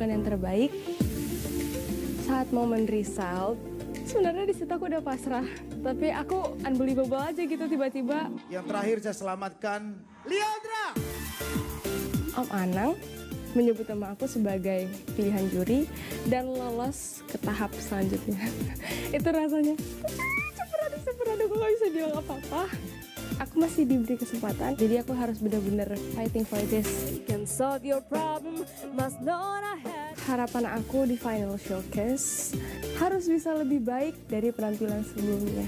melakukan yang terbaik. Saat momen result, sebenarnya di situ aku udah pasrah. Tapi aku unbelievable aja gitu tiba-tiba. Yang terakhir saya selamatkan Leandra. Om Anang menyebut nama aku sebagai pilihan juri dan lolos ke tahap selanjutnya. Itu rasanya super aduk, aku gak bisa bilang apa-apa. Aku masih diberi kesempatan, jadi aku harus benar-benar fighting for this. Can solve your problem, must not. Harapan aku di final showcase harus bisa lebih baik dari penampilan sebelumnya.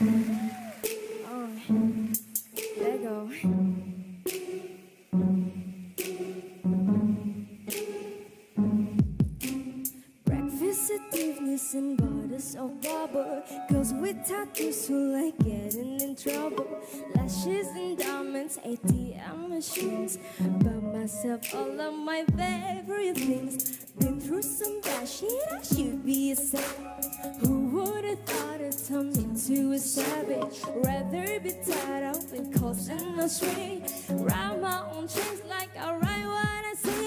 Oh, bubble. Girls with tattoos who like getting in trouble. Lashes and diamonds, ATM machines. Buy myself all of my favorite things. Been through some bad shit, I should be a saint. Who would have thought it turned into a savage? Rather be tied up and no string. Ride my own chains like I write what I see.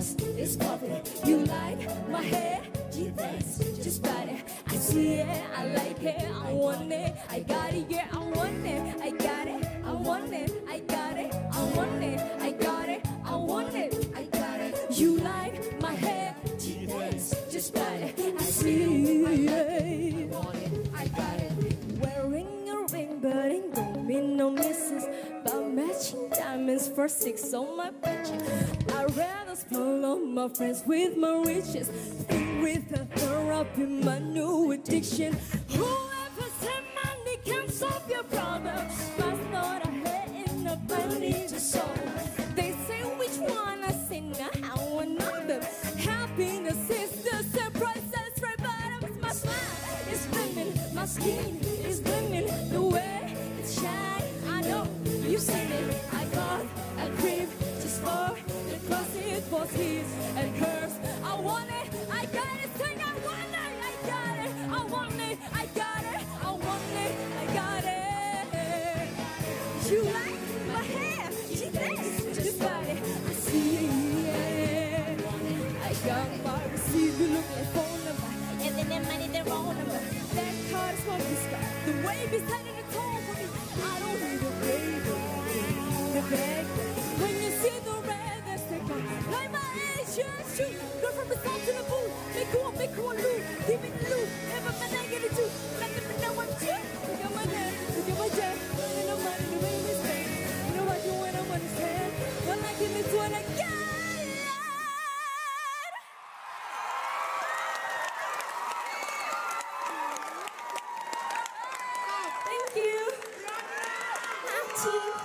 Glass is popping. You like my hair? Gee, thanks, just got it. I see it, I like it, I want it, I got it, yeah, I want it, I got it, I want it, I got it, I want it, I got it, I want it, I got it. You like my hair? Gee, thanks, just got it. I see it, for six on my bitches. I'd rather spoil all my friends with my riches. Think with a therapy, my new addiction. Whoever said money can solve your problems, must not have enough money to solve. They say which one I say now, how another. Happiness is the same process, right? But my smile is gleaming, my skin You like my hair? She. I see it. I got my receipt, you look like phone number, and then that money the wrong. That card is this guy. The beside in the tone for me. I don't need a baby, the bag. When you see the red, that's the my Asian shoe, go from the south to the booth. Make you one, make you one loot. Give me the loot, never man Team